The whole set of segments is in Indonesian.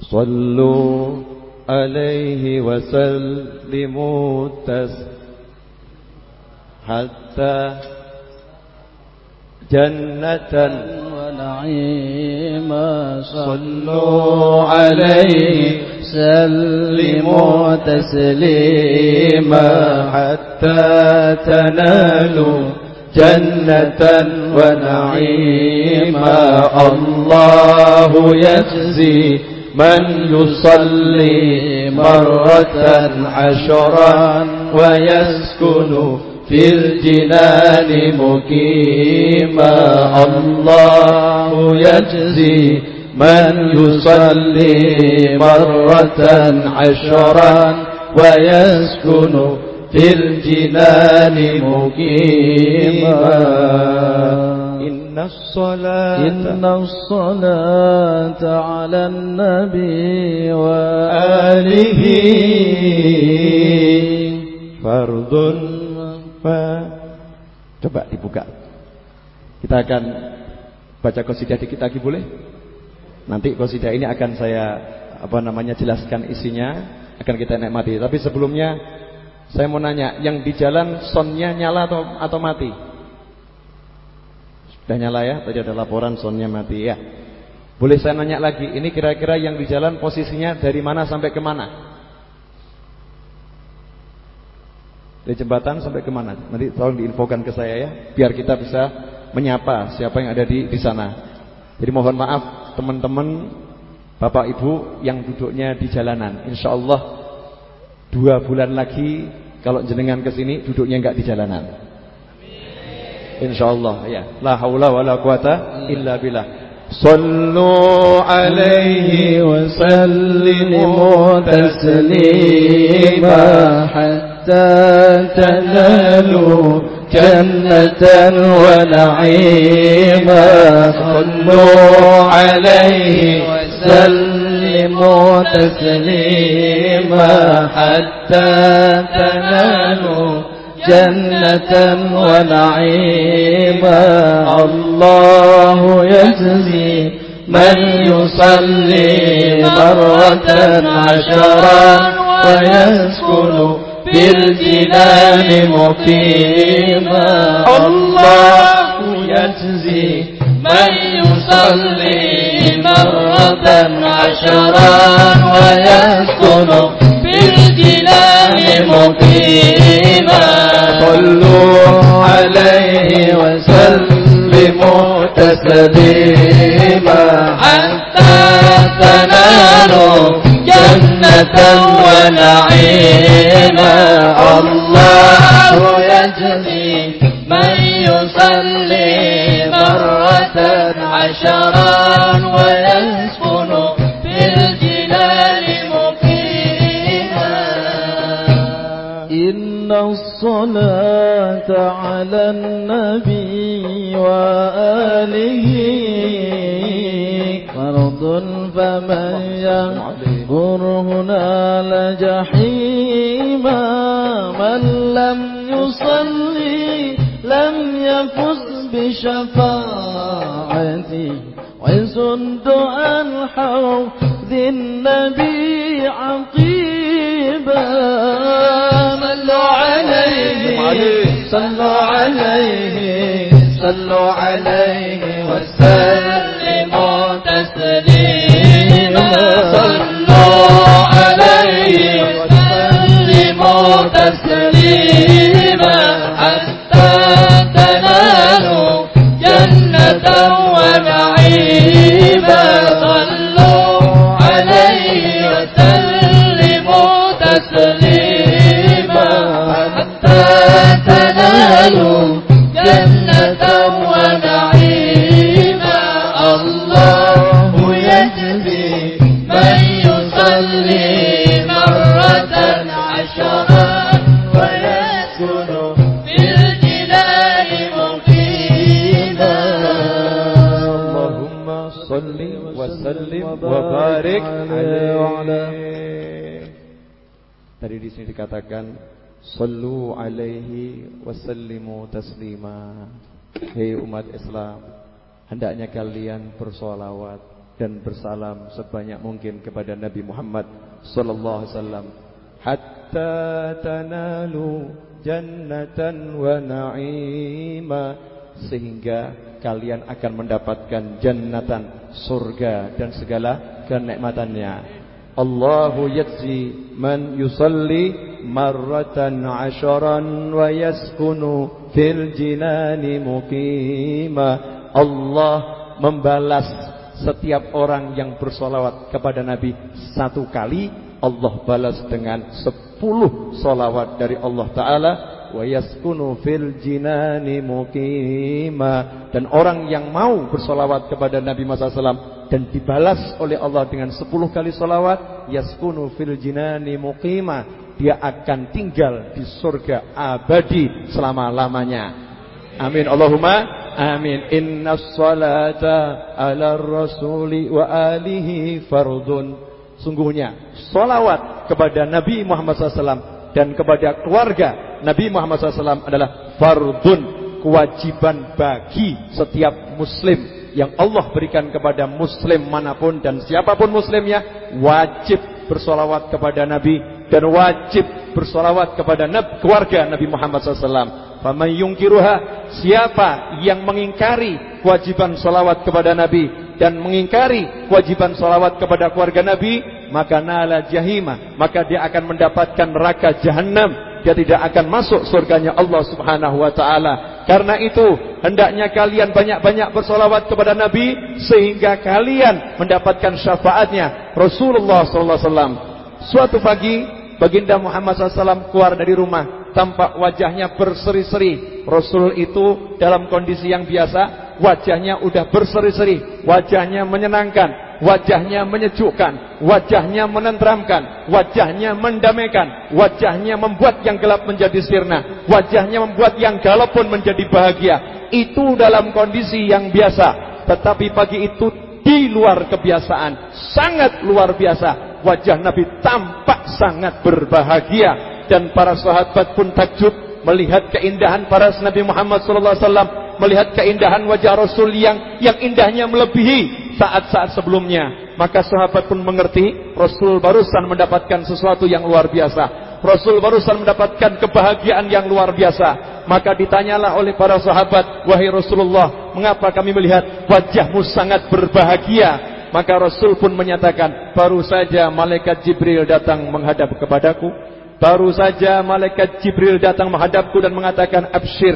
صلوا عليه وسلموا تس حتى جنة ونعيما صلوا عليه سلموا تسليما حتى تنالوا جنة ونعيما. الله يجزي من يصلي مرة عشرا ويسكن في الجنان مقيما. الله يجزي من يصلي مرة عشرا ويسكن في الجنان مقيما. إن الصلاة إن الصلاة على النبي وآله فرض Coba dibuka Kita akan baca kosidah dikit lagi boleh? Nanti kosidah ini akan saya apa namanya jelaskan isinya akan kita nikmati. Tapi sebelumnya saya mau nanya, yang di jalan sonnya nyala atau atau mati? Sudah nyala ya? Tadi ada laporan sonnya mati ya. Boleh saya nanya lagi, ini kira-kira yang di jalan posisinya dari mana sampai ke mana? Dari jembatan sampai ke mana? Nanti tolong diinfokan ke saya ya, biar kita bisa menyapa siapa yang ada di di sana. Jadi mohon maaf teman-teman, bapak ibu yang duduknya di jalanan. Insya Allah dua bulan lagi kalau jenengan ke sini duduknya enggak di jalanan. Insya Allah ya. La haula wala quwata illa billah. صلوا عليه وسلموا تسليما حتى تنالوا جنة ونعيما صلوا عليه وسلموا تسليما حتى تنالوا جنة ونعيما. الله يجزي من يصلي مرة عشرا ويسكن في الجنان مقيما. الله يجزي من يصلي مرة عشرا ويسكن في الجنان مقيما. صلوا عليه وسلموا تسليما. حتى تنالوا جنة ونعيما. الله يجزي من يصلي مرة عشرا ويسكن على النبي وآله فرض فمن يغفر هنا لجحيما من لم يصلي لم يفز بشفاعتي ويسد عن حوض النبي عقيبا. صلوا عليه. صلوا عليه صلوا عليه وسلموا تنالوا جنة ونعيما الله يجزي من يصلي مرة عشرا ويسكن في الجنان مقيما اللهم صل وسلم وبارك عليه. Tadi di sini dikatakan sallu alaihi wasallimu taslima. Hei umat Islam, hendaknya kalian bersolawat dan bersalam sebanyak mungkin kepada Nabi Muhammad sallallahu alaihi wasallam hatta tanalu jannatan wa na'ima sehingga kalian akan mendapatkan jannatan surga dan segala kenikmatannya Allahu yajzi man yusalli asharan wa yaskunu fil jinani muqima Allah membalas setiap orang yang bersolawat kepada Nabi satu kali. Allah balas dengan sepuluh solawat dari Allah Ta'ala. yaskunu fil jinani muqima dan orang yang mau bersolawat kepada Nabi Muhammad SAW dan dibalas oleh Allah dengan sepuluh kali solawat yaskunu fil jinani muqima dia akan tinggal di surga abadi selama-lamanya amin Allahumma Amin. Inna salata ala rasuli wa alihi fardun. Sungguhnya salawat kepada Nabi Muhammad SAW dan kepada keluarga Nabi Muhammad SAW adalah fardun. Kewajiban bagi setiap muslim yang Allah berikan kepada muslim mana pun dan siapa pun muslimnya wajib bersolawat kepada Nabi dan wajib bersolawat kepada keluarga Nabi Muhammad SAW. Faman yungkiruha siapa yang mengingkari kewajiban salawat kepada Nabi dan mengingkari kewajiban salawat kepada keluarga Nabi, maka nala jahima, maka dia akan mendapatkan neraka jahanam. Dia tidak akan masuk surganya Allah Subhanahu wa taala. Karena itu, hendaknya kalian banyak-banyak bersolawat kepada Nabi sehingga kalian mendapatkan syafaatnya Rasulullah wasallam. Suatu pagi, baginda Muhammad SAW keluar dari rumah tampak wajahnya berseri-seri. Rasul itu dalam kondisi yang biasa, wajahnya udah berseri-seri, wajahnya menyenangkan, wajahnya menyejukkan, wajahnya menenteramkan, wajahnya mendamaikan, wajahnya membuat yang gelap menjadi sirna, wajahnya membuat yang galau pun menjadi bahagia. Itu dalam kondisi yang biasa, tetapi pagi itu di luar kebiasaan, sangat luar biasa. Wajah Nabi tampak sangat berbahagia dan para sahabat pun takjub melihat keindahan para Nabi Muhammad sallallahu alaihi wasallam, melihat keindahan wajah Rasul yang yang indahnya melebihi saat-saat sebelumnya. Maka sahabat pun mengerti Rasul barusan mendapatkan sesuatu yang luar biasa. Rasul barusan mendapatkan kebahagiaan yang luar biasa. Maka ditanyalah oleh para sahabat, "Wahai Rasulullah, mengapa kami melihat wajahmu sangat berbahagia?" Maka Rasul pun menyatakan, "Baru saja malaikat Jibril datang menghadap kepadaku." Baru saja malaikat Jibril datang menghadapku dan mengatakan absyir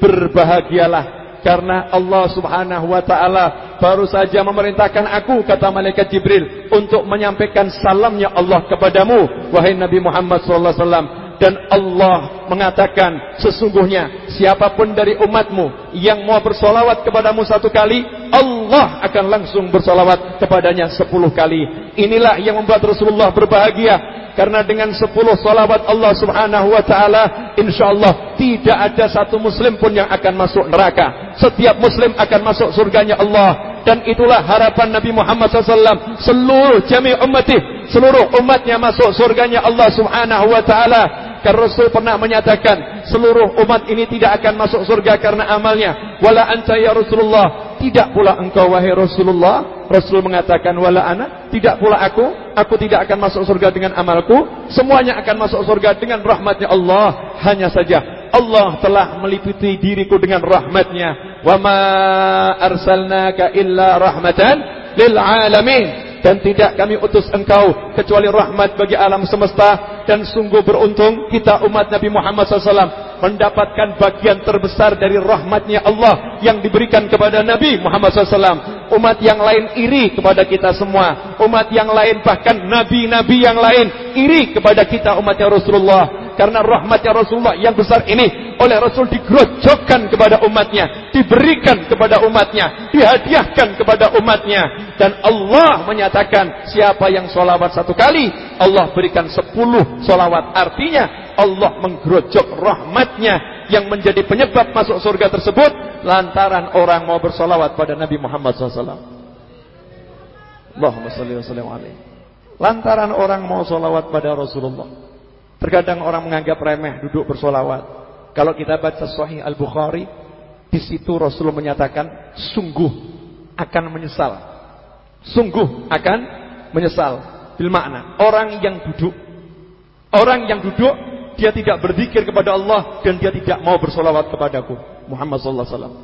berbahagialah karena Allah Subhanahu wa taala baru saja memerintahkan aku kata malaikat Jibril untuk menyampaikan salamnya Allah kepadamu wahai Nabi Muhammad wasallam. Dan Allah mengatakan sesungguhnya siapapun dari umatmu yang mau bersolawat kepadamu satu kali Allah akan langsung bersolawat kepadanya sepuluh kali. Inilah yang membuat Rasulullah berbahagia. Karena dengan sepuluh salawat Allah subhanahu wa ta'ala InsyaAllah tidak ada satu muslim pun yang akan masuk neraka. Setiap muslim akan masuk surganya Allah. Dan itulah harapan Nabi Muhammad SAW Seluruh jami umatih Seluruh umatnya masuk surganya Allah subhanahu wa ta'ala Karena Rasul pernah menyatakan Seluruh umat ini tidak akan masuk surga karena amalnya. Wala anta ya Rasulullah. Tidak pula engkau wahai Rasulullah. Rasul mengatakan wala ana, tidak pula aku, aku tidak akan masuk surga dengan amalku, semuanya akan masuk surga dengan rahmatnya Allah. Hanya saja Allah telah meliputi diriku dengan rahmatnya. Wa ma arsalnaka illa rahmatan lil alamin dan tidak kami utus engkau kecuali rahmat bagi alam semesta. Dan sungguh beruntung kita umat Nabi Muhammad SAW mendapatkan bagian terbesar dari rahmatnya Allah yang diberikan kepada Nabi Muhammad SAW umat yang lain iri kepada kita semua. Umat yang lain bahkan nabi-nabi yang lain iri kepada kita umatnya Rasulullah karena rahmatnya Rasulullah yang besar ini oleh Rasul digerojokkan kepada umatnya diberikan kepada umatnya dihadiahkan kepada umatnya. Dan Allah menyatakan siapa yang solawat satu kali Allah berikan sepuluh solawat artinya Allah menggerojok rahmatnya yang menjadi penyebab masuk surga tersebut lantaran orang mau bersolawat pada Nabi Muhammad SAW Allahumma salli wa sallim alaihi. Lantaran orang mau solawat pada Rasulullah Terkadang orang menganggap remeh duduk bersolawat. Kalau kita baca Sahih Al Bukhari, di situ Rasulullah menyatakan sungguh akan menyesal Sungguh akan menyesal. Bil makna. Orang yang duduk. Orang yang duduk. Dia tidak berzikir kepada Allah. Dan dia tidak mau bersolawat kepadaku. Muhammad sallallahu alaihi wasallam.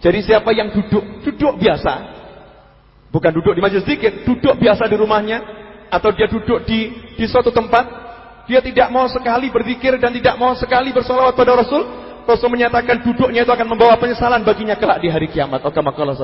Jadi siapa yang duduk. Duduk biasa. Bukan duduk di majelis zikir. Duduk biasa di rumahnya. Atau dia duduk di, di suatu tempat. Dia tidak mau sekali berzikir dan tidak mau sekali bersolawat pada Rasul. Rasul menyatakan duduknya itu akan membawa penyesalan baginya kelak di hari kiamat. Oke, Allah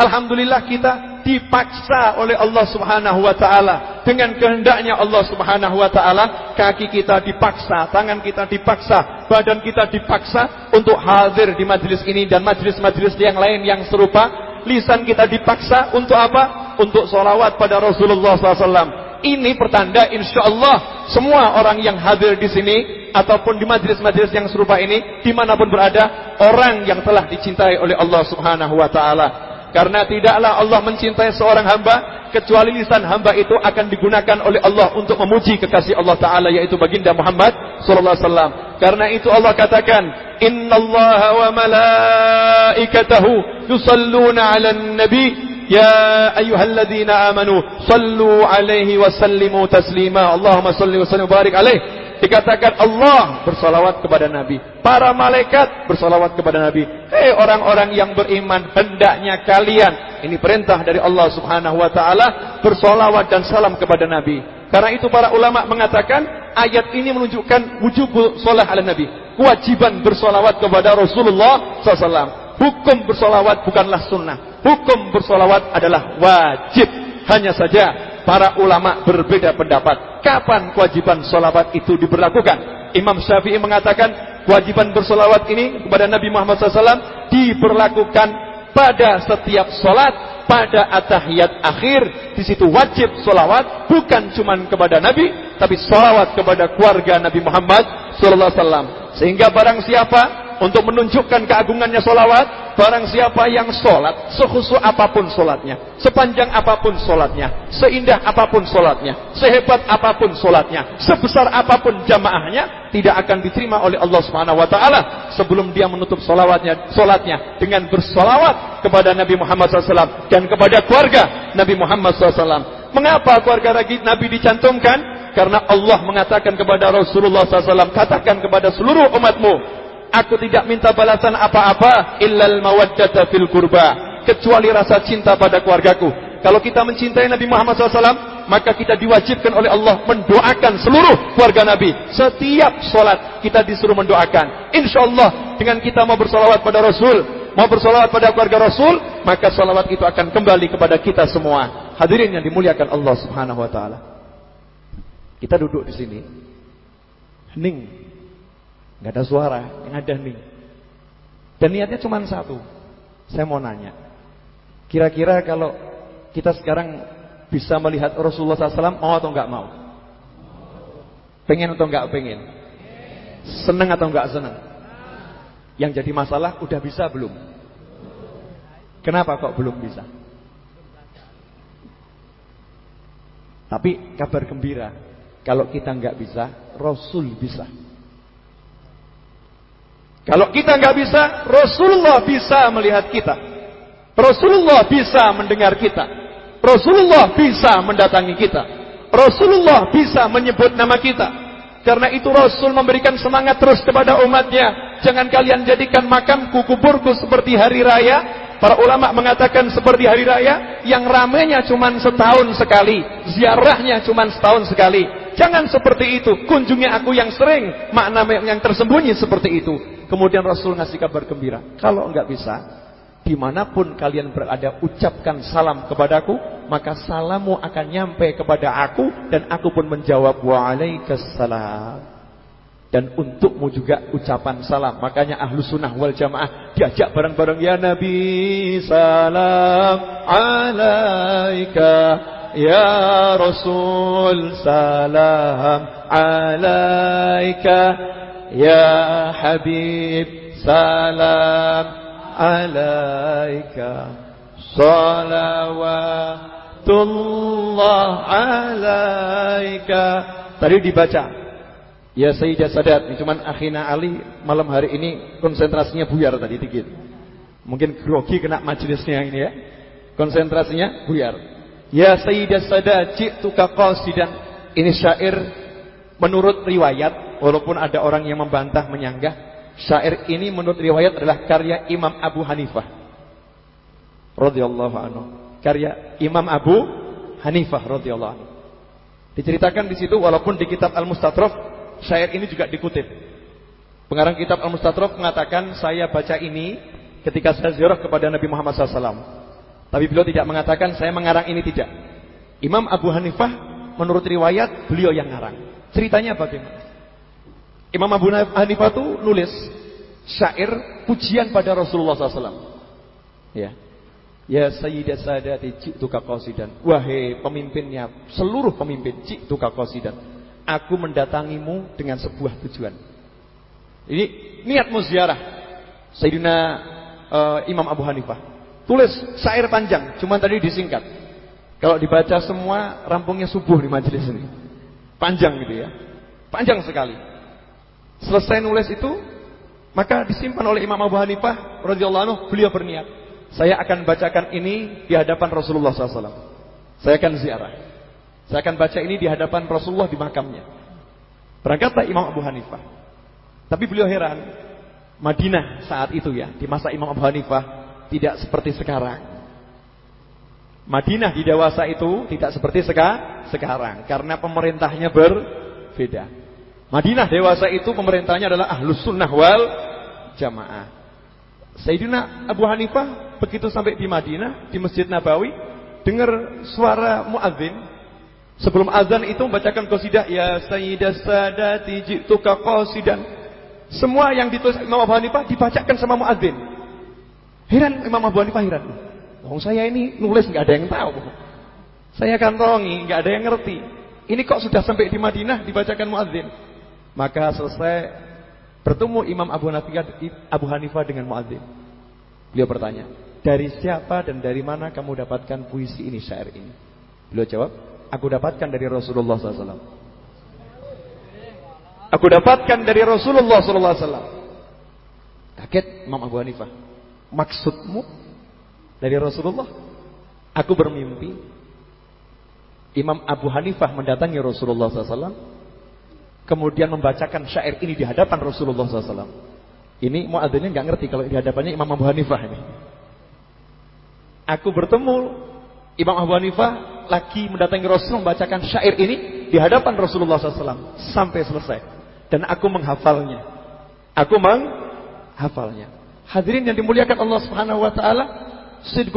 Alhamdulillah kita dipaksa oleh Allah Subhanahu wa taala dengan kehendaknya Allah Subhanahu wa taala kaki kita dipaksa, tangan kita dipaksa, badan kita dipaksa untuk hadir di majelis ini dan majelis-majelis yang lain yang serupa. Lisan kita dipaksa untuk apa? Untuk solawat pada Rasulullah SAW. Ini pertanda insya Allah semua orang yang hadir di sini ataupun di majelis-majelis yang serupa ini di mana pun berada orang yang telah dicintai oleh Allah Subhanahu Wa Taala. Karena tidaklah Allah mencintai seorang hamba kecuali lisan hamba itu akan digunakan oleh Allah untuk memuji kekasih Allah Taala yaitu baginda Muhammad Sallallahu Alaihi Wasallam. Karena itu Allah katakan, Inna Allah wa malaikatahu yusalluna ala nabi يا أيها الذين آمنوا صلوا عليه وسلموا تسليما اللهم صل وسلم وبارك عليه dikatakan Allah bersalawat kepada Nabi para malaikat bersalawat kepada Nabi hei orang-orang yang beriman hendaknya kalian ini perintah dari Allah subhanahu wa ta'ala bersalawat dan salam kepada Nabi karena itu para ulama mengatakan ayat ini menunjukkan wujub salat ala Nabi kewajiban bersalawat kepada Rasulullah SAW hukum bersalawat bukanlah sunnah Hukum bersolawat adalah wajib. Hanya saja para ulama berbeda pendapat. Kapan kewajiban solawat itu diberlakukan? Imam Syafi'i mengatakan kewajiban bersolawat ini kepada Nabi Muhammad SAW diberlakukan pada setiap solat pada atahiyat akhir di situ wajib solawat bukan cuma kepada Nabi tapi solawat kepada keluarga Nabi Muhammad SAW sehingga barang siapa untuk menunjukkan keagungannya solawat barang siapa yang solat sekhusu apa pun solatnya sepanjang apa pun solatnya seindah apa pun solatnya sehebat apa pun solatnya sebesar apa pun jamaahnya tidak akan diterima oleh Allah Subhanahu Wa Taala sebelum dia menutup solawatnya solatnya dengan bersolawat kepada Nabi Muhammad SAW dan kepada keluarga Nabi Muhammad SAW mengapa keluarga Nabi dicantumkan? Karena Allah mengatakan kepada Rasulullah SAW katakan kepada seluruh umatmu Aku tidak minta balasan apa-apa illal mawaddata fil kurba kecuali rasa cinta pada keluargaku. Kalau kita mencintai Nabi Muhammad SAW, maka kita diwajibkan oleh Allah mendoakan seluruh keluarga Nabi. Setiap solat kita disuruh mendoakan. Insya Allah dengan kita mau bersolawat pada Rasul, mau bersolawat pada keluarga Rasul, maka solawat itu akan kembali kepada kita semua. Hadirin yang dimuliakan Allah Subhanahu Wa Taala. Kita duduk di sini, hening nggak ada suara, yang ada nih. Dan niatnya cuma satu. Saya mau nanya. Kira-kira kalau kita sekarang bisa melihat Rasulullah SAW mau atau nggak mau? Pengen atau nggak pengen? Seneng atau nggak seneng? Yang jadi masalah udah bisa belum? Kenapa kok belum bisa? Tapi kabar gembira, kalau kita nggak bisa, Rasul bisa. Kalau kita nggak bisa, Rasulullah bisa melihat kita. Rasulullah bisa mendengar kita. Rasulullah bisa mendatangi kita. Rasulullah bisa menyebut nama kita. Karena itu Rasul memberikan semangat terus kepada umatnya. Jangan kalian jadikan makamku, kuburku seperti hari raya. Para ulama mengatakan seperti hari raya yang ramenya cuma setahun sekali, ziarahnya cuma setahun sekali. Jangan seperti itu. Kunjungi aku yang sering, makna yang tersembunyi seperti itu. Kemudian Rasul ngasih kabar gembira. Kalau enggak bisa, di mana pun kalian berada, ucapkan salam kepadaku, maka salamu akan nyampe kepada aku, dan aku pun menjawab, waalaikumsalam. Dan untukmu juga ucapan salam. Makanya ahlu sunnah wal jamaah diajak bareng-bareng. Ya Nabi salam alaika. Ya Rasul salam alaika. Ya Habib salam alaika. Salawatullah alaika. Tadi dibaca. Ya Sayyidah Sadat cuman akhina Ali malam hari ini konsentrasinya buyar tadi dikit. Mungkin grogi kena majelisnya ini ya. Konsentrasinya buyar. Ya Sayyidah Sada ji'tuka qasidan. Ini syair menurut riwayat walaupun ada orang yang membantah menyanggah, syair ini menurut riwayat adalah karya Imam Abu Hanifah radhiyallahu anhu. Karya Imam Abu Hanifah radhiyallahu anhu. Diceritakan di situ walaupun di kitab Al-Mustatraf syair ini juga dikutip. Pengarang kitab Al-Mustatraf mengatakan saya baca ini ketika saya ziarah kepada Nabi Muhammad SAW. Tapi beliau tidak mengatakan saya mengarang ini tidak. Imam Abu Hanifah menurut riwayat beliau yang ngarang. Ceritanya bagaimana? Imam Abu Hanifah itu nulis syair pujian pada Rasulullah SAW. Ya, Ya Sayyidah Sadati ji'tuka qasidan. Wahai pemimpinnya, seluruh pemimpin ji'tuka qasidan. Aku mendatangimu dengan sebuah tujuan. Ini niat ziarah Sayyidina uh, Imam Abu Hanifah. Tulis syair panjang, cuma tadi disingkat. Kalau dibaca semua rampungnya subuh di majelis ini. Panjang gitu ya. Panjang sekali. Selesai nulis itu, maka disimpan oleh Imam Abu Hanifah radhiyallahu anhu, beliau berniat saya akan bacakan ini di hadapan Rasulullah SAW. Saya akan ziarah. Saya akan baca ini di hadapan Rasulullah di makamnya. Berangkatlah Imam Abu Hanifah. Tapi beliau heran. Madinah saat itu ya, di masa Imam Abu Hanifah tidak seperti sekarang. Madinah di dewasa itu tidak seperti seka, sekarang karena pemerintahnya berbeda. Madinah dewasa itu pemerintahnya adalah Ahlus Sunnah wal Jamaah. Sayyidina Abu Hanifah begitu sampai di Madinah, di Masjid Nabawi, dengar suara muadzin. Sebelum azan itu membacakan qasidah ya Sayyidah Sadati ji'tuka qasidan. Semua yang ditulis Imam Abu Hanifah dibacakan sama muadzin. Heran Imam Abu Hanifah heran. Oh, saya ini nulis nggak ada yang tahu. Saya kantongi, nggak ada yang ngerti. Ini kok sudah sampai di Madinah dibacakan muadzin. Maka selesai bertemu Imam Abu Hanifah, Abu Hanifah dengan muadzin. Beliau bertanya, dari siapa dan dari mana kamu dapatkan puisi ini, syair ini? Beliau jawab, aku dapatkan dari Rasulullah SAW. Aku dapatkan dari Rasulullah SAW. Kaget Imam Abu Hanifah. Maksudmu dari Rasulullah? Aku bermimpi Imam Abu Hanifah mendatangi Rasulullah SAW kemudian membacakan syair ini di hadapan Rasulullah SAW. Ini muadzinnya nggak ngerti kalau di hadapannya Imam Abu Hanifah ini. Aku bertemu Imam Abu Hanifah lagi mendatangi Rasul membacakan syair ini di hadapan Rasulullah SAW sampai selesai dan aku menghafalnya. Aku menghafalnya. Hadirin yang dimuliakan Allah Subhanahu wa taala,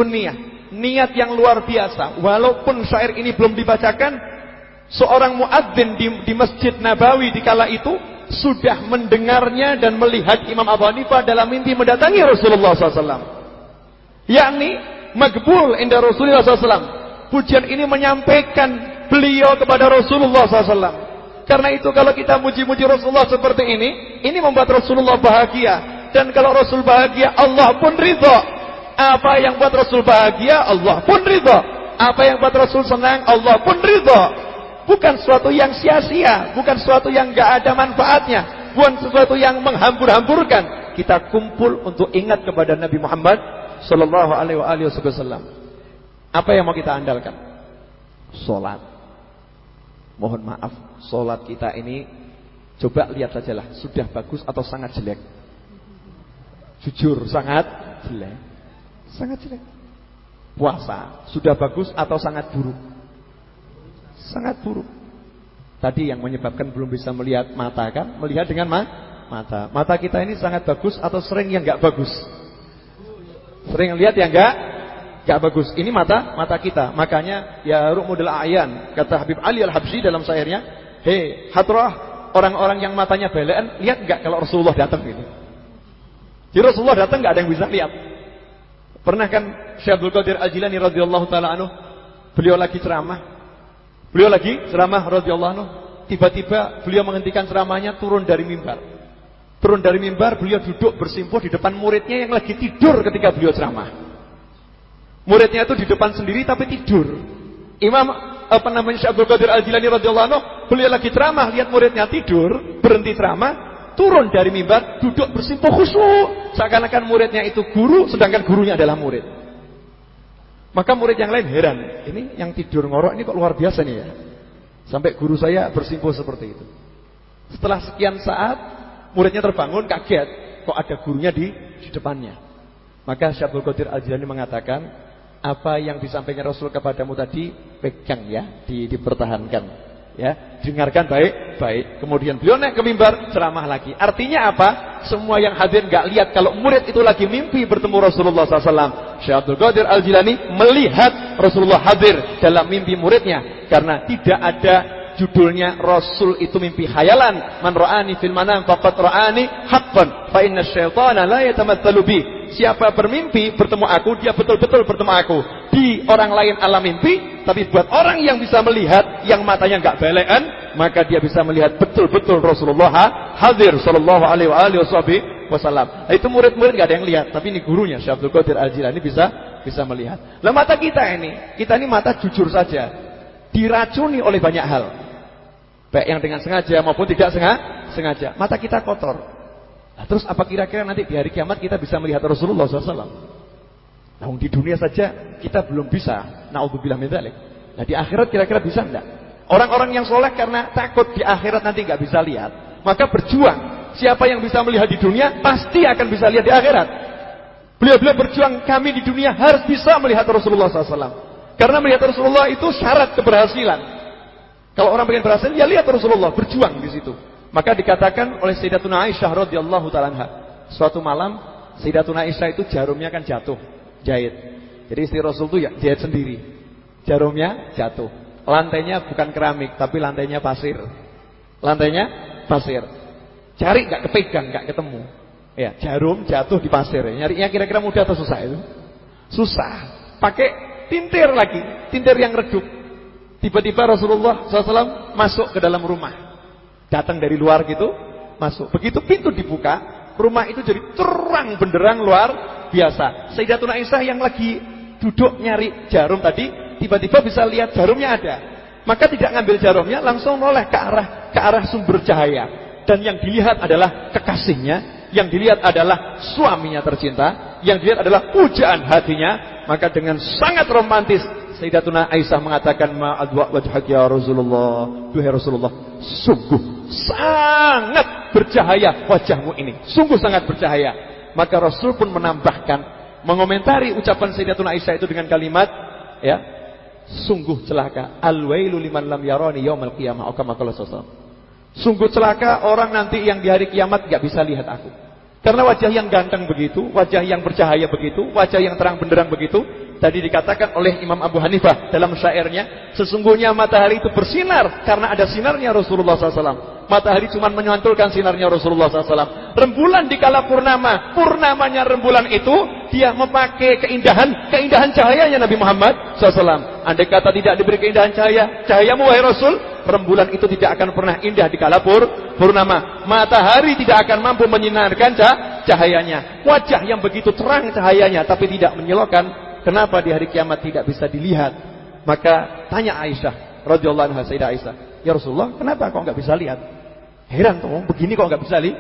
niyah, niat yang luar biasa. Walaupun syair ini belum dibacakan, seorang muadzin di, di Masjid Nabawi di kala itu sudah mendengarnya dan melihat Imam Abu Hanifah dalam mimpi mendatangi Rasulullah SAW. Yakni Magbul indah Rasulullah SAW. Pujian ini menyampaikan beliau kepada Rasulullah SAW. Karena itu kalau kita muji-muji Rasulullah seperti ini, ini membuat Rasulullah bahagia. Dan kalau Rasul bahagia, Allah pun ridho. Apa yang buat Rasul bahagia, Allah pun ridho. Apa yang buat Rasul senang, Allah pun ridho. Bukan sesuatu yang sia-sia, bukan sesuatu yang gak ada manfaatnya, bukan sesuatu yang menghambur-hamburkan. Kita kumpul untuk ingat kepada Nabi Muhammad Sallallahu alaihi wasallam. Apa yang mau kita andalkan? Salat. Mohon maaf, salat kita ini coba lihat sajalah, sudah bagus atau sangat jelek. Jujur, sangat jelek. Sangat jelek. Puasa, sudah bagus atau sangat buruk? Sangat buruk. Tadi yang menyebabkan belum bisa melihat mata kan? Melihat dengan ma mata. Mata kita ini sangat bagus atau sering yang enggak bagus? Sering lihat ya enggak? Enggak bagus. Ini mata mata kita. Makanya ya ru'mudul ayan kata Habib Ali Al-Habsyi dalam syairnya, "Hei, hatrah orang-orang yang matanya belean, lihat enggak kalau Rasulullah datang gitu." Jadi Rasulullah datang enggak ada yang bisa lihat. Pernah kan Syekh Abdul Qadir Al-Jilani radhiyallahu taala anhu, beliau lagi ceramah. Beliau lagi ceramah radhiyallahu anhu, tiba-tiba beliau menghentikan ceramahnya turun dari mimbar. Turun dari mimbar, beliau duduk bersimpuh di depan muridnya yang lagi tidur ketika beliau ceramah. Muridnya itu di depan sendiri tapi tidur. Imam apa namanya Syekh Abdul Qadir Al-Jilani radhiyallahu anhu, beliau lagi ceramah, lihat muridnya tidur, berhenti ceramah, turun dari mimbar, duduk bersimpuh khusyuk, seakan-akan muridnya itu guru sedangkan gurunya adalah murid. Maka murid yang lain heran, ini yang tidur ngorok ini kok luar biasa nih ya. Sampai guru saya bersimpul seperti itu. Setelah sekian saat, muridnya terbangun kaget, kok ada gurunya di, di depannya. Maka Syabul Qadir Al-Jilani mengatakan, apa yang disampaikan Rasul kepadamu tadi, pegang ya, di, dipertahankan ya dengarkan baik-baik kemudian beliau naik ke mimbar ceramah lagi. Artinya apa? Semua yang hadir nggak lihat kalau murid itu lagi mimpi bertemu Rasulullah SAW Syekh Abdul Qadir Al Jilani melihat Rasulullah hadir dalam mimpi muridnya karena tidak ada judulnya Rasul itu mimpi khayalan. Man ra'ani fil manam faqad ra'ani haqqan. Fa inna syaitana la yatamatsalu bi. Siapa bermimpi bertemu aku dia betul-betul bertemu aku. Di orang lain alam mimpi tapi buat orang yang bisa melihat yang matanya enggak belekan maka dia bisa melihat betul-betul Rasulullah hadir sallallahu alaihi wasallam. Nah, itu murid-murid enggak ada yang lihat tapi ini gurunya Syekh Abdul Qadir Al-Jilani bisa bisa melihat. Lah mata kita ini kita ini mata jujur saja diracuni oleh banyak hal baik yang dengan sengaja maupun tidak sengaja mata kita kotor nah, terus apa kira-kira nanti di hari kiamat kita bisa melihat Rasulullah SAW Nah, di dunia saja kita belum bisa. Nauzubillah min. Nah, di akhirat kira-kira bisa enggak? Orang-orang yang soleh karena takut di akhirat nanti enggak bisa lihat, maka berjuang. Siapa yang bisa melihat di dunia pasti akan bisa lihat di akhirat. Beliau-beliau berjuang kami di dunia harus bisa melihat Rasulullah SAW. Karena melihat Rasulullah itu syarat keberhasilan. Kalau orang ingin berhasil, ya lihat Rasulullah berjuang di situ. Maka dikatakan oleh Sayyidatuna Aisyah radhiyallahu taala suatu malam Sayyidatuna Aisyah itu jarumnya kan jatuh jahit. Jadi istri Rasul itu ya jahit sendiri. Jarumnya jatuh. Lantainya bukan keramik, tapi lantainya pasir. Lantainya pasir. Cari nggak kepegang, nggak ketemu. Ya, jarum jatuh di pasir. Nyarinya kira-kira mudah atau susah itu? Susah. Pakai tintir lagi, tintir yang redup. Tiba-tiba Rasulullah SAW masuk ke dalam rumah. Datang dari luar gitu, masuk. Begitu pintu dibuka, rumah itu jadi terang benderang luar biasa. Sayyidatuna Aisyah yang lagi duduk nyari jarum tadi, tiba-tiba bisa lihat jarumnya ada. Maka tidak ngambil jarumnya, langsung noleh ke arah ke arah sumber cahaya. Dan yang dilihat adalah kekasihnya, yang dilihat adalah suaminya tercinta, yang dilihat adalah pujaan hatinya. Maka dengan sangat romantis Sayyidatuna Aisyah mengatakan ma'adwa wajhak ya Rasulullah. Duhai Rasulullah, sungguh sangat bercahaya wajahmu ini. Sungguh sangat bercahaya. Maka Rasul pun menambahkan, mengomentari ucapan Sayyidatuna Aisyah itu dengan kalimat ya, sungguh celaka al-wailu liman lam yarani yaumal qiyamah. Sungguh celaka orang nanti yang di hari kiamat enggak bisa lihat aku. Karena wajah yang ganteng begitu, wajah yang bercahaya begitu, wajah yang terang benderang begitu, tadi dikatakan oleh Imam Abu Hanifah dalam syairnya, sesungguhnya matahari itu bersinar karena ada sinarnya Rasulullah SAW. Matahari cuma menyantulkan sinarnya Rasulullah SAW. Rembulan di kala purnama, purnamanya rembulan itu, dia memakai keindahan, keindahan cahayanya Nabi Muhammad SAW. Andai kata tidak diberi keindahan cahaya, cahayamu wahai Rasul, rembulan itu tidak akan pernah indah di kala pur, purnama. Matahari tidak akan mampu menyinarkan cahayanya. Wajah yang begitu terang cahayanya tapi tidak menyilaukan. Kenapa di hari kiamat tidak bisa dilihat? Maka tanya Aisyah radhiyallahu anha Sayyidah Aisyah, "Ya Rasulullah, kenapa kau enggak bisa lihat?" Heran tuh, begini kok enggak bisa li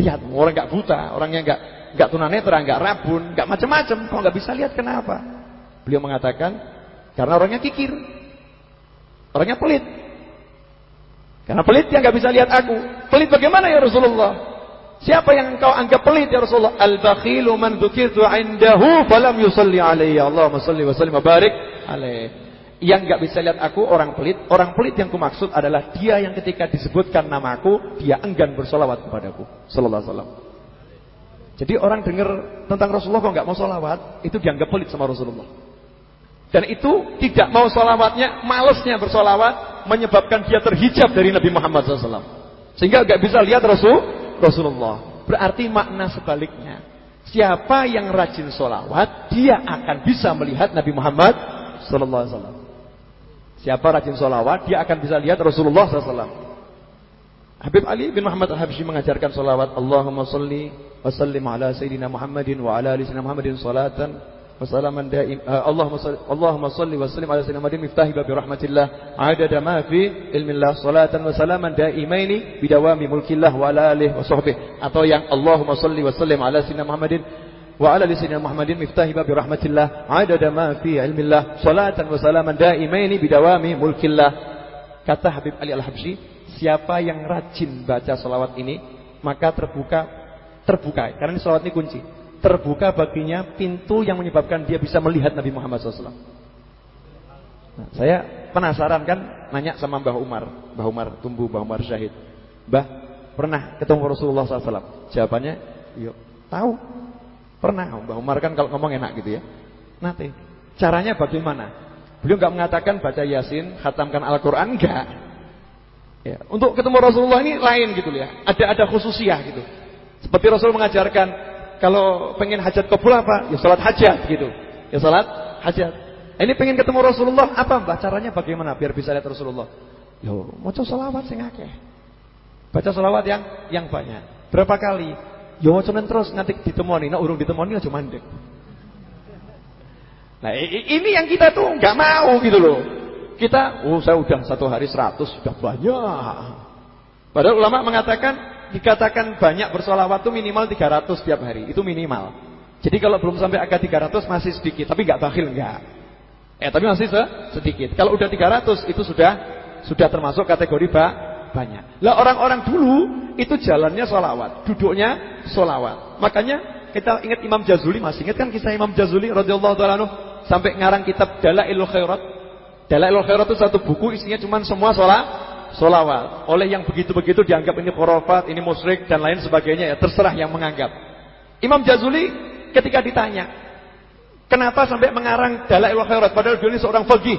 lihat. Orang enggak buta, orangnya enggak enggak tunanetra, enggak rabun, enggak macam-macam, kok enggak bisa lihat kenapa? Beliau mengatakan, "Karena orangnya kikir." Orangnya pelit. Karena pelit yang nggak bisa lihat aku. Pelit bagaimana ya Rasulullah? Siapa yang engkau anggap pelit ya Rasulullah? Al-bakhilu man dzukirtu 'indahu falam yusalli alayya. Allahumma salli wa sallim wa barik alaihi. Yang nggak bisa lihat aku orang pelit. Orang pelit yang kumaksud adalah dia yang ketika disebutkan namaku, dia enggan bersolawat kepadaku. Sallallahu alaihi wasallam. Jadi orang dengar tentang Rasulullah kok nggak mau solawat, itu dianggap pelit sama Rasulullah. Dan itu tidak mau solawatnya, malesnya bersolawat, menyebabkan dia terhijab dari Nabi Muhammad SAW. Sehingga gak bisa lihat Rasul Rasulullah. Berarti makna sebaliknya. Siapa yang rajin solawat, dia akan bisa melihat Nabi Muhammad SAW. Siapa rajin solawat, dia akan bisa lihat Rasulullah SAW. Habib Ali bin Muhammad Al-Habsyi mengajarkan solawat. Allahumma salli wa sallim ala Sayyidina Muhammadin wa ala ali Sayyidina Muhammadin salatan وسلاما دائم اللهم صل اللهم صل وسلم على سيدنا محمد مفتاح باب رحمة الله عدد ما في علم الله صلاة وسلاما دائمين بدوام ملك الله وعلى آله وصحبه atau yang Allahumma salli wa sallim ala sayyidina Muhammadin wa ala lisanil Muhammadin miftahi babi rahmatillah adada ma fi ilmillah salatan wa salaman daimaini bidawami mulkillah kata Habib Ali Al-Habsyi siapa yang rajin baca salawat ini maka terbuka terbuka karena ini salawat ini kunci terbuka baginya pintu yang menyebabkan dia bisa melihat Nabi Muhammad SAW nah, saya penasaran kan nanya sama Mbah Umar Mbah Umar tumbuh Mbah Umar syahid Mbah pernah ketemu Rasulullah SAW jawabannya yuk tahu Pernah Mbak Umar kan kalau ngomong enak gitu ya. Nanti caranya bagaimana? Beliau nggak mengatakan baca Yasin, khatamkan Al-Qur'an enggak. Ya, untuk ketemu Rasulullah ini lain gitu ya. Ada ada khususiah gitu. Seperti Rasul mengajarkan kalau pengen hajat kabul apa? Ya salat hajat gitu. Ya salat hajat. Ini pengen ketemu Rasulullah apa Mbak? Caranya bagaimana biar bisa lihat Rasulullah? Yo, maca selawat sing akeh. Baca selawat yang yang banyak. Berapa kali? Ya wacanen terus nanti ditemoni, nah urung ditemoni aja mandek. Nah ini yang kita tuh nggak mau gitu loh. Kita, oh saya udah satu hari seratus sudah banyak. Padahal ulama mengatakan dikatakan banyak bersolawat tuh minimal 300 tiap hari, itu minimal. Jadi kalau belum sampai angka 300 masih sedikit, tapi nggak bakhil nggak. Eh tapi masih sedikit. Kalau udah 300 itu sudah sudah termasuk kategori ba banyak. Lah orang-orang dulu itu jalannya solawat, duduknya solawat. Makanya kita ingat Imam Jazuli, masih ingat kan kisah Imam Jazuli radhiyallahu taala sampai ngarang kitab Dalailul Khairat. Dalailul Khairat itu satu buku isinya cuma semua sholat, solawat. Oleh yang begitu-begitu dianggap ini khurafat, ini musyrik dan lain sebagainya ya terserah yang menganggap. Imam Jazuli ketika ditanya, kenapa sampai mengarang Dalailul Khairat padahal dia ini seorang faqih,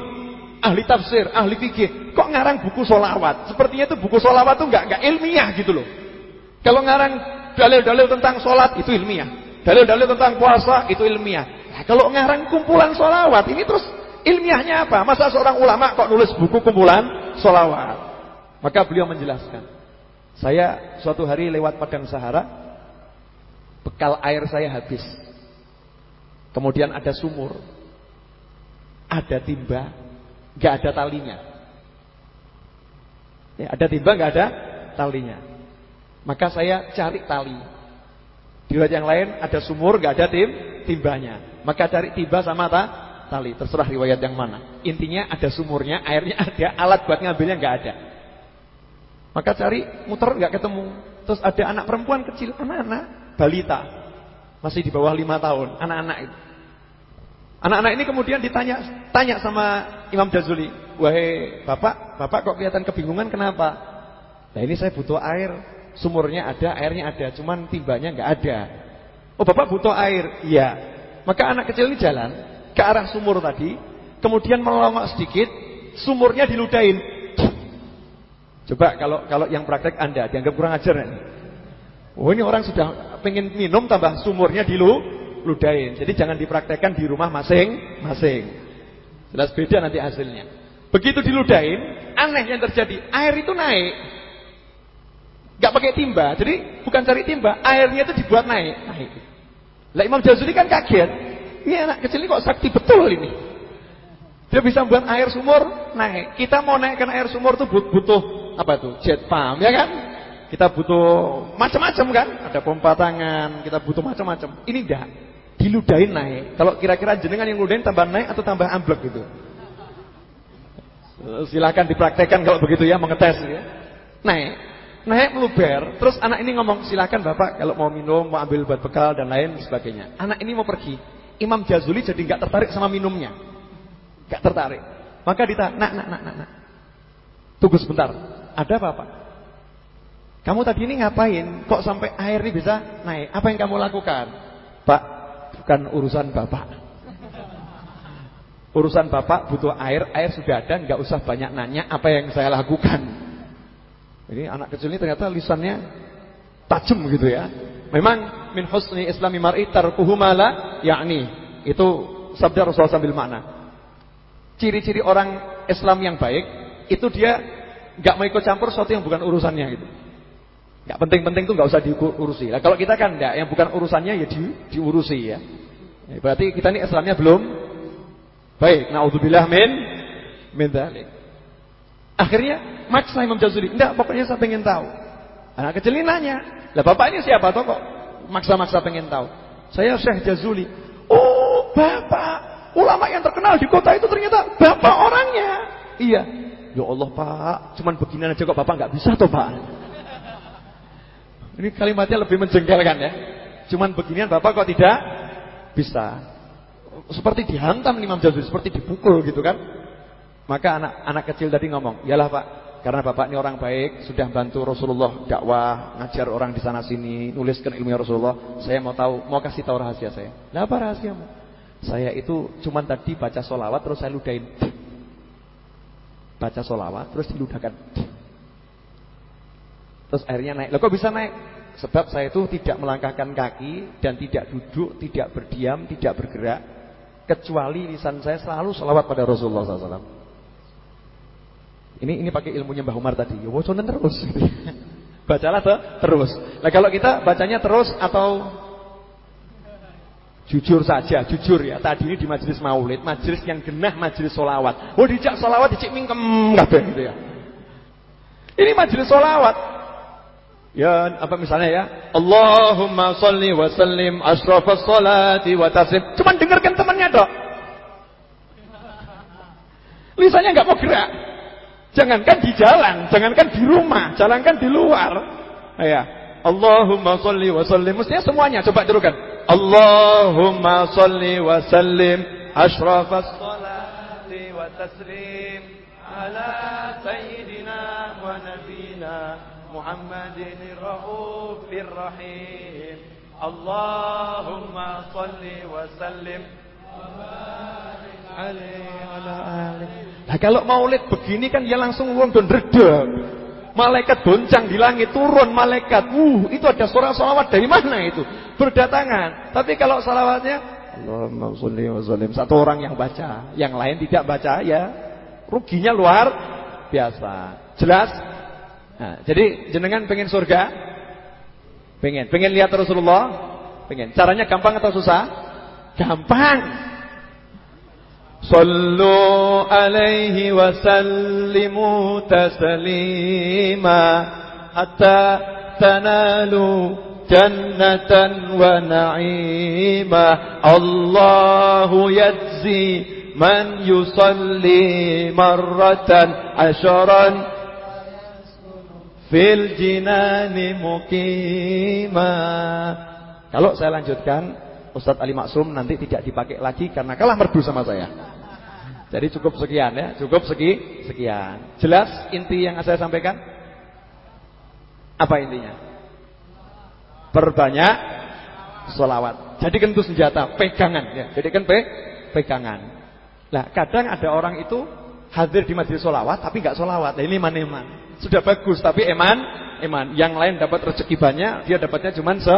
ahli tafsir, ahli fikih, kok ngarang buku solawat? Sepertinya itu buku solawat tuh nggak nggak ilmiah gitu loh. Kalau ngarang dalil-dalil tentang sholat itu ilmiah, dalil-dalil tentang puasa itu ilmiah. Nah, kalau ngarang kumpulan solawat ini terus ilmiahnya apa? Masa seorang ulama kok nulis buku kumpulan solawat? Maka beliau menjelaskan, saya suatu hari lewat padang Sahara, bekal air saya habis. Kemudian ada sumur, ada timba, nggak ada talinya. Ya, ada timba nggak ada talinya. Maka saya cari tali. Di riwayat yang lain ada sumur nggak ada tim timbanya. Maka cari timba sama ta, tali. Terserah riwayat yang mana. Intinya ada sumurnya, airnya ada, alat buat ngambilnya nggak ada. Maka cari muter nggak ketemu. Terus ada anak perempuan kecil, anak-anak balita. Masih di bawah lima tahun, anak-anak itu. Anak-anak ini kemudian ditanya tanya sama Imam Jazuli, "Wahai Bapak, Bapak kok kelihatan kebingungan kenapa?" Nah, ini saya butuh air, sumurnya ada, airnya ada, cuman timbanya nggak ada. Oh, Bapak butuh air. Iya. Maka anak kecil ini jalan ke arah sumur tadi, kemudian melongok sedikit, sumurnya diludahin. Coba kalau kalau yang praktek Anda dianggap kurang ajar nih. Oh, ini orang sudah pengen minum tambah sumurnya dilu ludahin. Jadi jangan dipraktekkan di rumah masing-masing. Jelas beda nanti hasilnya. Begitu diludahin, aneh yang terjadi, air itu naik. Gak pakai timba, jadi bukan cari timba, airnya itu dibuat naik. naik. Lah Imam Jazuli kan kaget. Ini anak kecil ini kok sakti betul ini. Dia bisa membuat air sumur naik. Kita mau naikkan air sumur tuh butuh apa tuh? Jet pump, ya kan? Kita butuh macam-macam kan? Ada pompa tangan, kita butuh macam-macam. Ini enggak diludahin naik. Kalau kira-kira jenengan yang ludahin tambah naik atau tambah amblek gitu. Silahkan dipraktekkan kalau begitu ya, mengetes ya. Naik. Naik meluber, terus anak ini ngomong, "Silakan Bapak kalau mau minum, mau ambil buat bekal dan lain sebagainya." Anak ini mau pergi. Imam Jazuli jadi nggak tertarik sama minumnya. nggak tertarik. Maka ditanya, "Nak, nak, nak, nak, nak. Tunggu sebentar. Ada apa, Pak?" Kamu tadi ini ngapain? Kok sampai air ini bisa naik? Apa yang kamu lakukan? Pak, bukan urusan bapak. Urusan bapak butuh air, air sudah ada, nggak usah banyak nanya apa yang saya lakukan. Ini anak kecil ini ternyata lisannya tajam gitu ya. Memang min husni islami mar'i tarkuhu mala yakni. Itu sabda Rasulullah sambil makna. Ciri-ciri orang Islam yang baik itu dia nggak mau ikut campur sesuatu yang bukan urusannya gitu. Gak penting-penting tuh gak usah diurusi. Nah, kalau kita kan enggak, yang bukan urusannya ya di, diurusi ya. ya. Berarti kita ini Islamnya belum baik. Nauzubillah min min dzalik. Akhirnya maksa Imam Jazuli, enggak, pokoknya saya pengen tahu. Anak kecil ini nanya, "Lah bapak ini siapa toh kok maksa-maksa pengen tahu?" Saya Syekh Jazuli. Oh, Bapak, ulama yang terkenal di kota itu ternyata Bapak orangnya. Iya. Ya Allah, Pak, cuman beginian aja kok Bapak nggak bisa toh, Pak. Ini kalimatnya lebih menjengkelkan ya. Cuman beginian Bapak kok tidak bisa. Seperti dihantam Imam Jazuli, seperti dipukul gitu kan. Maka anak-anak kecil tadi ngomong, "Yalah, Pak, karena Bapak ini orang baik, sudah bantu Rasulullah dakwah, ngajar orang di sana sini, nuliskan ilmu Rasulullah. Saya mau tahu, mau kasih tahu rahasia saya. Nah, apa rahasiamu? Saya itu cuma tadi baca solawat terus saya ludahin. Baca solawat terus diludahkan. Terus airnya naik. Loh kok bisa naik? Sebab saya itu tidak melangkahkan kaki dan tidak duduk, tidak berdiam, tidak bergerak. Kecuali lisan saya selalu solawat pada Rasulullah SAW. Ini ini pakai ilmunya Mbah Umar tadi. Ya terus. Bacalah tuh terus. Nah kalau kita bacanya terus atau jujur saja, jujur ya. Tadi ini di majelis maulid, majelis yang genah majelis solawat. Oh dijak solawat dicik mingkem kabeh gitu ya. Ini majelis solawat. Ya apa misalnya ya Allahumma salli wa sallim asrafas salati wa taslim Cuman dengarkan temannya dok Lisannya nggak mau gerak Jangankan di jalan, jangankan di rumah, jangankan di luar. Ya. Allahumma salli wa sallim. Mestinya semuanya coba tirukan. Wa nabina Muhammadin raufir rahim. Allahumma salli wa sallim wa barik alaihi wa ala alihi Nah kalau maulid begini kan ya langsung uang dan reda. Malaikat boncang di langit turun malaikat. Uh, itu ada suara salawat dari mana itu? Berdatangan. Tapi kalau salawatnya Allahumma sholli wa satu orang yang baca, yang lain tidak baca ya ruginya luar biasa. Jelas? Nah, jadi jenengan pengen surga? Pengen. Pengen lihat Rasulullah? Pengen. Caranya gampang atau susah? Gampang. صلوا عليه وسلموا تسليما حتى تنالوا جنة ونعيما الله يجزي من يصلي مرة عشرا في الجنان مقيما Kalau saya lanjutkan Ustadz Ali Maksum nanti tidak dipakai lagi karena kalah merdu sama saya. Jadi cukup sekian ya, cukup segi sekian. Jelas inti yang saya sampaikan? Apa intinya? Perbanyak solawat. Jadi itu senjata, pegangan ya. Jadi kan pe pegangan. Nah, kadang ada orang itu hadir di majelis solawat tapi nggak solawat. Nah, ini eman-eman. Sudah bagus tapi eman, eman. Yang lain dapat rezeki banyak, dia dapatnya cuma se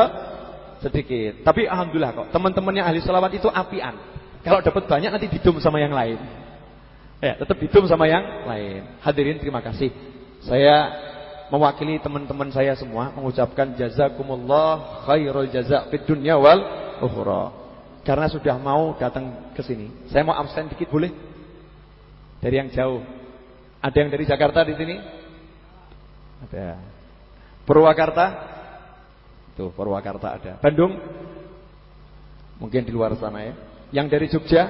sedikit. Tapi alhamdulillah kok, teman-temannya ahli solawat itu apian. Kalau dapat banyak nanti didum sama yang lain. Ya, tetap hidup sama yang lain. Hadirin terima kasih. Saya mewakili teman-teman saya semua mengucapkan jazakumullah khairul jazak fid dunya wal ukhra. Karena sudah mau datang ke sini. Saya mau absen dikit boleh? Dari yang jauh. Ada yang dari Jakarta di sini? Ada. Purwakarta? Tuh, Purwakarta ada. Bandung? Mungkin di luar sana ya. Yang dari Jogja?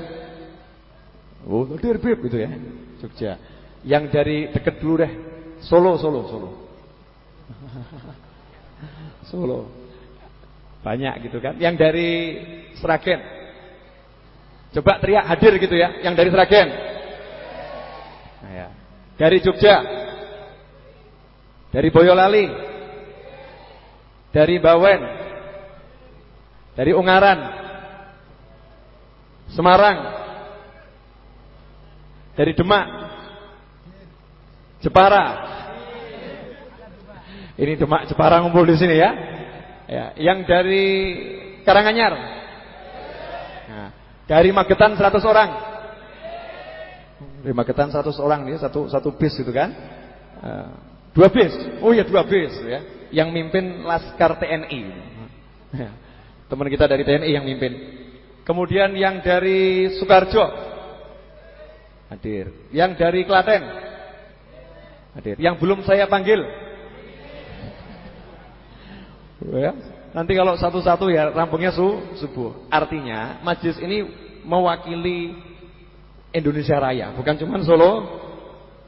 Oh, Dirbib gitu ya. Jogja. Yang dari dekat dulu deh. Solo, Solo, Solo. Solo. Banyak gitu kan. Yang dari Seragen. Coba teriak hadir gitu ya. Yang dari Seragen. Nah, ya. Dari Jogja. Dari Boyolali. Dari Bawen. Dari Ungaran. Semarang. Dari Demak. Jepara. Ini Demak Jepara ngumpul di sini ya. Ya, yang dari Karanganyar. Nah, Dari Magetan 100 orang. Dari Magetan 100 orang nih Satu, satu bis gitu kan. Uh, Dua bis. Oh iya dua bis ya. Yang mimpin Laskar TNI ya, Teman kita dari TNI yang mimpin. Kemudian yang dari Sukarjo Hadir. Yang dari Klaten? Hadir. Yang belum saya panggil? Ya, Nanti kalau satu-satu ya rampungnya su subuh. Artinya majlis ini mewakili Indonesia Raya, bukan cuma Solo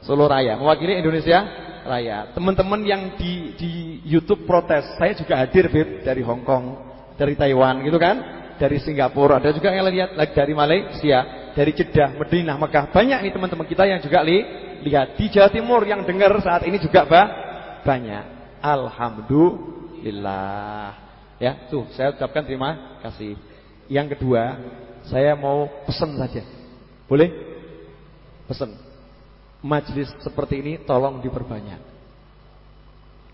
Solo Raya, mewakili Indonesia Raya. Teman-teman yang di di YouTube protes, saya juga hadir Beb dari Hong Kong, dari Taiwan gitu kan, dari Singapura, ada juga yang lihat dari Malaysia, dari Jeddah, Madinah, Mekah. Banyak nih teman-teman kita yang juga li, lihat di Jawa Timur yang dengar saat ini juga bah, banyak. Alhamdulillah. Ya, tuh saya ucapkan terima kasih. Yang kedua, saya mau pesan saja. Boleh? Pesan. Majelis seperti ini tolong diperbanyak.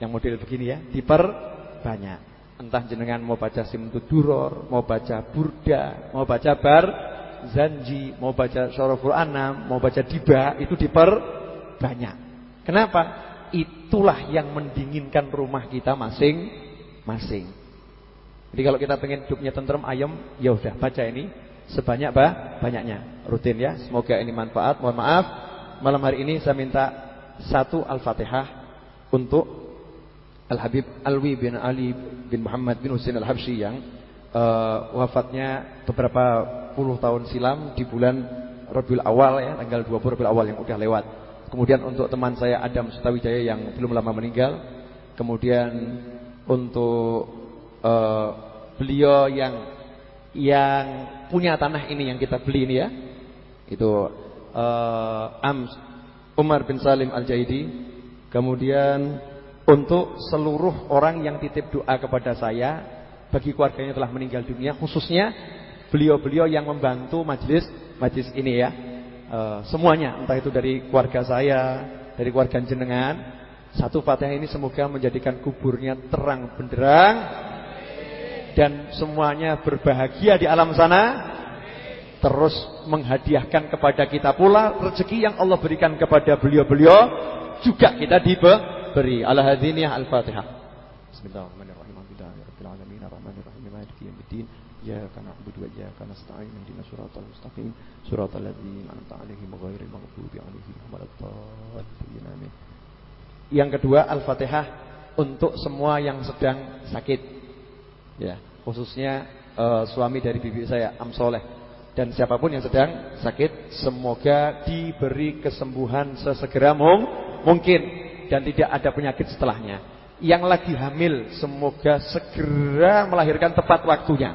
Yang model begini ya, diperbanyak. Entah jenengan mau baca Simtud Duror, mau baca Burda, mau baca Bar Zanji, mau baca Syaraful Anam, mau baca Diba, itu diperbanyak. Kenapa? Itulah yang mendinginkan rumah kita masing-masing. Jadi kalau kita pengen hidupnya tentrem ayam, ya udah baca ini sebanyak bah, banyaknya. Rutin ya. Semoga ini manfaat. Mohon maaf malam hari ini saya minta satu Al-Fatihah untuk Al-Habib Alwi bin Ali bin Muhammad bin Husain Al-Habsyi yang uh, wafatnya beberapa puluh tahun silam di bulan Rabiul Awal ya, tanggal 20 Rabiul Awal yang udah lewat. Kemudian untuk teman saya Adam Sutawijaya yang belum lama meninggal. Kemudian untuk uh, beliau yang yang punya tanah ini yang kita beli ini ya. Itu uh, Ams Umar bin Salim Al-Jaidi. Kemudian untuk seluruh orang yang titip doa kepada saya bagi keluarganya telah meninggal dunia khususnya beliau-beliau yang membantu majelis majelis ini ya. Uh, semuanya entah itu dari keluarga saya, dari keluarga jenengan. Satu Fatihah ini semoga menjadikan kuburnya terang benderang dan semuanya berbahagia di alam sana terus menghadiahkan kepada kita pula rezeki yang Allah berikan kepada beliau-beliau juga kita diberi ala hadiniyah al-fatihah bismillahirrahmanirrahim alhamdulillahirabbil alamin arrahmanirrahim maliki yaumiddin iyyaka na'budu wa iyyaka nasta'in ihdinas siratal mustaqim siratal ladzina an'amta 'alaihim ghairil maghdubi 'alaihim waladdallin amin yang kedua al-fatihah untuk semua yang sedang sakit. Ya, khususnya uh, suami dari bibi saya Amsoleh dan siapa pun yang sedang sakit semoga diberi kesembuhan sesegera mung mungkin. Dan tidak ada penyakit setelahnya. Yang lagi hamil semoga segera melahirkan tepat waktunya.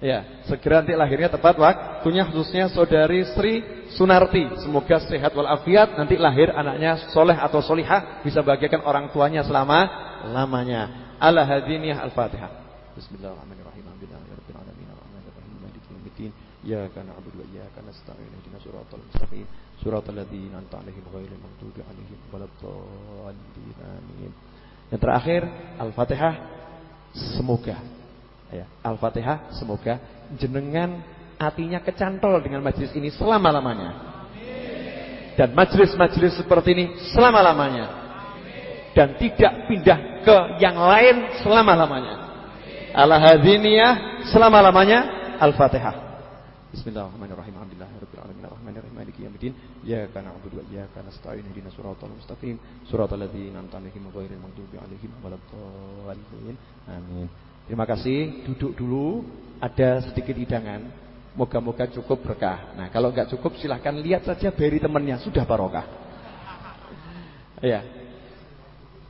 Ya, segera nanti lahirnya tepat waktunya khususnya saudari Sri Sunarti. Semoga sehat walafiat nanti lahir anaknya soleh atau solihah bisa bahagiakan orang tuanya selama lamanya. Ala hadiniyah al-Fatihah. Bismillahirrahmanirrahim. Alhamdulillahirabbil alamin arrahmanirrahim maliki Iyyaka na'budu wa iyyaka nasta'in. Ihdinas siratal mustaqim. Siratal ladzina an'amta 'alaihim ghairil maghdubi 'alaihim waladdallin. Amin. Yang terakhir Al-Fatihah semoga ya, Al-Fatihah semoga jenengan hatinya kecantol dengan majlis ini selama-lamanya. Dan majlis-majlis seperti ini selama-lamanya. Dan tidak pindah ke yang lain selama-lamanya ala hadiniyah selama-lamanya Al-Fatihah. Bismillahirrahmanirrahim. Alhamdulillahirabbil alamin arrahmanirrahim maliki yaumiddin. Iyyaka na'budu wa iyyaka nasta'in ihdinas siratal mustaqim. Siratal ladzina an'amta 'alaihim ghairil maghdubi 'alaihim waladdallin. Amin. Terima kasih. Duduk dulu. Ada sedikit hidangan. Moga-moga cukup berkah. Nah, kalau enggak cukup silahkan lihat saja beri temannya sudah barokah. Ya.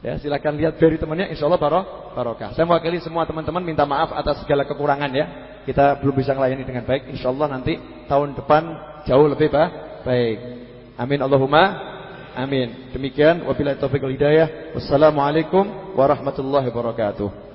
Ya, silakan lihat dari temannya insya Allah baroh, barokah. Saya mewakili semua teman-teman minta maaf atas segala kekurangan ya. Kita belum bisa melayani dengan baik. Insya Allah nanti tahun depan jauh lebih bah, baik. Amin Allahumma amin. Demikian wabillahi taufiq wal hidayah. Wassalamualaikum warahmatullahi wabarakatuh.